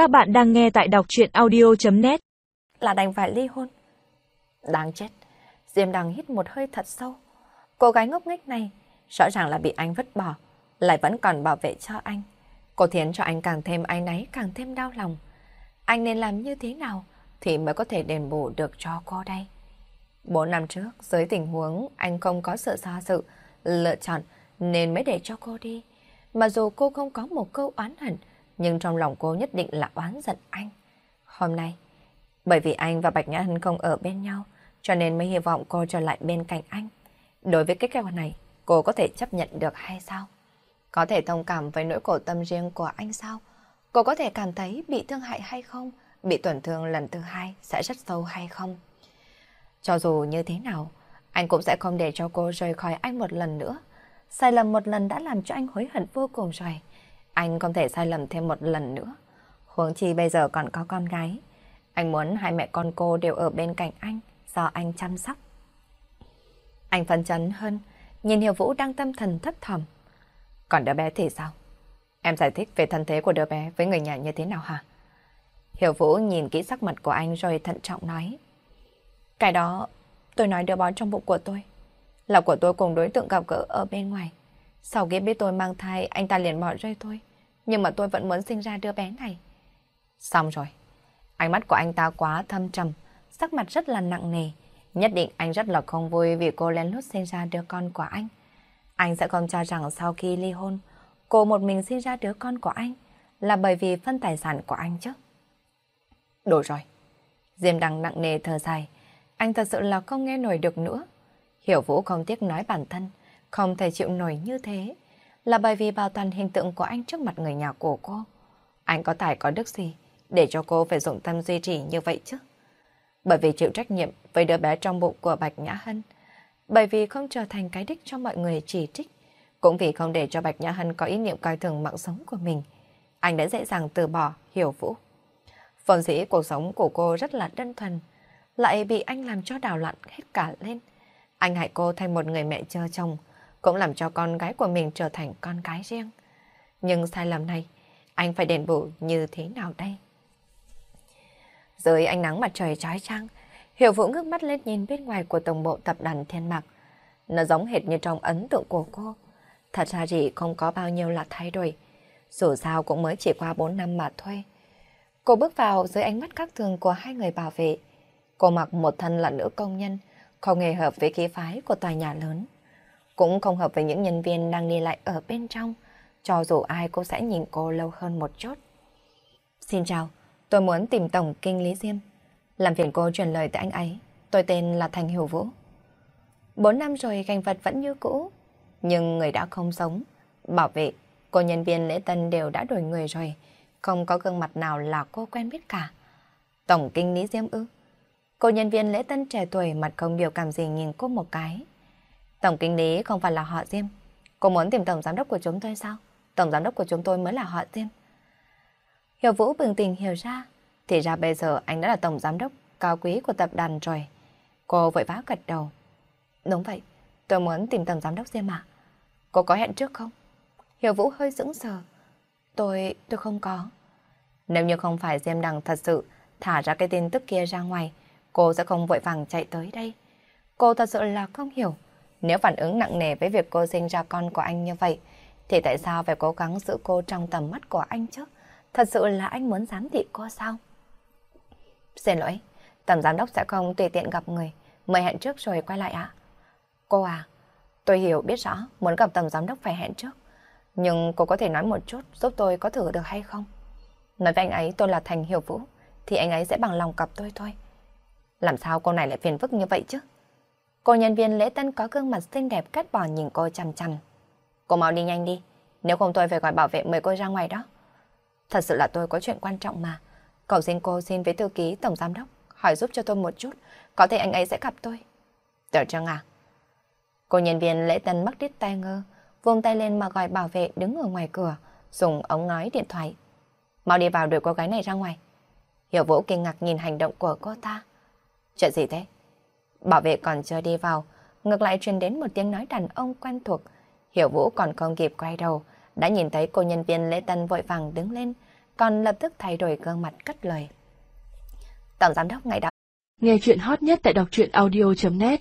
Các bạn đang nghe tại đọc chuyện audio.net Là đành phải ly hôn. Đáng chết. Diêm Đằng hít một hơi thật sâu. Cô gái ngốc nghếch này rõ ràng là bị anh vứt bỏ, lại vẫn còn bảo vệ cho anh. Cô thiến cho anh càng thêm áy náy, càng thêm đau lòng. Anh nên làm như thế nào thì mới có thể đền bù được cho cô đây? Bốn năm trước, dưới tình huống anh không có sự xa sự, lựa chọn nên mới để cho cô đi. Mà dù cô không có một câu oán hận, nhưng trong lòng cô nhất định là oán giận anh. Hôm nay, bởi vì anh và Bạch Nhã Hân không ở bên nhau, cho nên mới hy vọng cô trở lại bên cạnh anh. Đối với cái kế hoạch này, cô có thể chấp nhận được hay sao? Có thể thông cảm với nỗi khổ tâm riêng của anh sao? Cô có thể cảm thấy bị thương hại hay không? Bị tổn thương lần thứ hai sẽ rất sâu hay không? Cho dù như thế nào, anh cũng sẽ không để cho cô rời khỏi anh một lần nữa. Sai lầm một lần đã làm cho anh hối hận vô cùng rồi. Anh không thể sai lầm thêm một lần nữa. Huống chi bây giờ còn có con gái. Anh muốn hai mẹ con cô đều ở bên cạnh anh, do anh chăm sóc. Anh phấn chấn hơn, nhìn Hiểu Vũ đang tâm thần thấp thỏm. Còn đứa bé thì sao? Em giải thích về thân thế của đứa bé với người nhà như thế nào hả? Hiểu Vũ nhìn kỹ sắc mặt của anh rồi thận trọng nói. Cái đó, tôi nói đứa bé trong bụng của tôi. Là của tôi cùng đối tượng gặp gỡ ở bên ngoài. Sau khi biết tôi mang thai, anh ta liền bỏ rơi tôi. Nhưng mà tôi vẫn muốn sinh ra đứa bé này. Xong rồi. Ánh mắt của anh ta quá thâm trầm, sắc mặt rất là nặng nề. Nhất định anh rất là không vui vì cô lén lút sinh ra đứa con của anh. Anh sẽ không cho rằng sau khi ly hôn, cô một mình sinh ra đứa con của anh là bởi vì phân tài sản của anh chứ. Đủ rồi. Diêm đằng nặng nề thở dài. Anh thật sự là không nghe nổi được nữa. Hiểu Vũ không tiếc nói bản thân, không thể chịu nổi như thế, là bởi vì bảo toàn hình tượng của anh trước mặt người nhà của cô. Anh có tài có đức gì để cho cô phải dụng tâm duy trì như vậy chứ? Bởi vì chịu trách nhiệm với đứa bé trong bụng của Bạch Nhã Hân, bởi vì không trở thành cái đích cho mọi người chỉ trích, cũng vì không để cho Bạch Nhã Hân có ý niệm coi thường mạng sống của mình. Anh đã dễ dàng từ bỏ Hiểu Vũ. Phần dĩ cuộc sống của cô rất là đơn thuần, lại bị anh làm cho đảo loạn hết cả lên. Anh hại cô thành một người mẹ chờ chồng, cũng làm cho con gái của mình trở thành con gái riêng. Nhưng sai lầm này, anh phải đền bù như thế nào đây? Dưới ánh nắng mặt trời trói trang, Hiểu Vũ ngước mắt lên nhìn bên ngoài của tổng bộ tập đoàn Thiên Mạc. Nó giống hệt như trong ấn tượng của cô. Thật ra thì không có bao nhiêu là thay đổi. Dù sao cũng mới chỉ qua 4 năm mà thôi. Cô bước vào dưới ánh mắt các thường của hai người bảo vệ. Cô mặc một thân là nữ công nhân, không hề hợp với khí phái của tòa nhà lớn. Cũng không hợp với những nhân viên đang đi lại ở bên trong, cho dù ai cô sẽ nhìn cô lâu hơn một chút. Xin chào, tôi muốn tìm Tổng Kinh Lý Diêm. Làm phiền cô truyền lời tới anh ấy, tôi tên là Thành Hiểu Vũ. Bốn năm rồi gành vật vẫn như cũ, nhưng người đã không sống. Bảo vệ, cô nhân viên lễ tân đều đã đổi người rồi, không có gương mặt nào là cô quen biết cả. Tổng Kinh Lý Diêm ư? Cô nhân viên lễ tân trẻ tuổi mặt không biểu cảm gì nhìn cô một cái. Tổng kinh lý không phải là họ Diêm. Cô muốn tìm tổng giám đốc của chúng tôi sao? Tổng giám đốc của chúng tôi mới là họ Diêm. Hiểu Vũ bừng tình hiểu ra. Thì ra bây giờ anh đã là tổng giám đốc cao quý của tập đoàn rồi. Cô vội vã gật đầu. Đúng vậy, tôi muốn tìm tổng giám đốc Diêm ạ. Cô có hẹn trước không? Hiểu Vũ hơi sững sờ. Tôi, tôi không có. Nếu như không phải Diêm Đằng thật sự thả ra cái tin tức kia ra ngoài, cô sẽ không vội vàng chạy tới đây. Cô thật sự là không hiểu. Nếu phản ứng nặng nề với việc cô sinh ra con của anh như vậy, thì tại sao phải cố gắng giữ cô trong tầm mắt của anh chứ? Thật sự là anh muốn giám thị cô sao? Xin lỗi, tầm giám đốc sẽ không tùy tiện gặp người. Mời hẹn trước rồi quay lại ạ. Cô à, tôi hiểu biết rõ muốn gặp tầm giám đốc phải hẹn trước. Nhưng cô có thể nói một chút giúp tôi có thử được hay không? Nói với anh ấy tôi là Thành Hiểu Vũ, thì anh ấy sẽ bằng lòng gặp tôi thôi. Làm sao cô này lại phiền phức như vậy chứ? Cô nhân viên lễ tân có gương mặt xinh đẹp cắt bỏ nhìn cô chằm chằm. Cô mau đi nhanh đi, nếu không tôi phải gọi bảo vệ mời cô ra ngoài đó. Thật sự là tôi có chuyện quan trọng mà. Cầu xin cô xin với thư ký tổng giám đốc, hỏi giúp cho tôi một chút, có thể anh ấy sẽ gặp tôi. Tiểu Trương à? Cô nhân viên lễ tân mắc đít tai ngơ, vuông tay lên mà gọi bảo vệ đứng ở ngoài cửa, dùng ống ngói điện thoại. Mau đi vào đuổi cô gái này ra ngoài. Hiểu Vũ kinh ngạc nhìn hành động của cô ta. Chuyện gì thế? Bảo vệ còn chưa đi vào, ngược lại truyền đến một tiếng nói đàn ông quen thuộc. Hiểu Vũ còn không kịp quay đầu, đã nhìn thấy cô nhân viên lễ tân vội vàng đứng lên, còn lập tức thay đổi gương mặt cất lời. Tổng giám đốc ngày đó. Nghe chuyện hot nhất tại đọc truyện audio.net